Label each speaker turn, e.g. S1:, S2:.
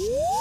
S1: Woo!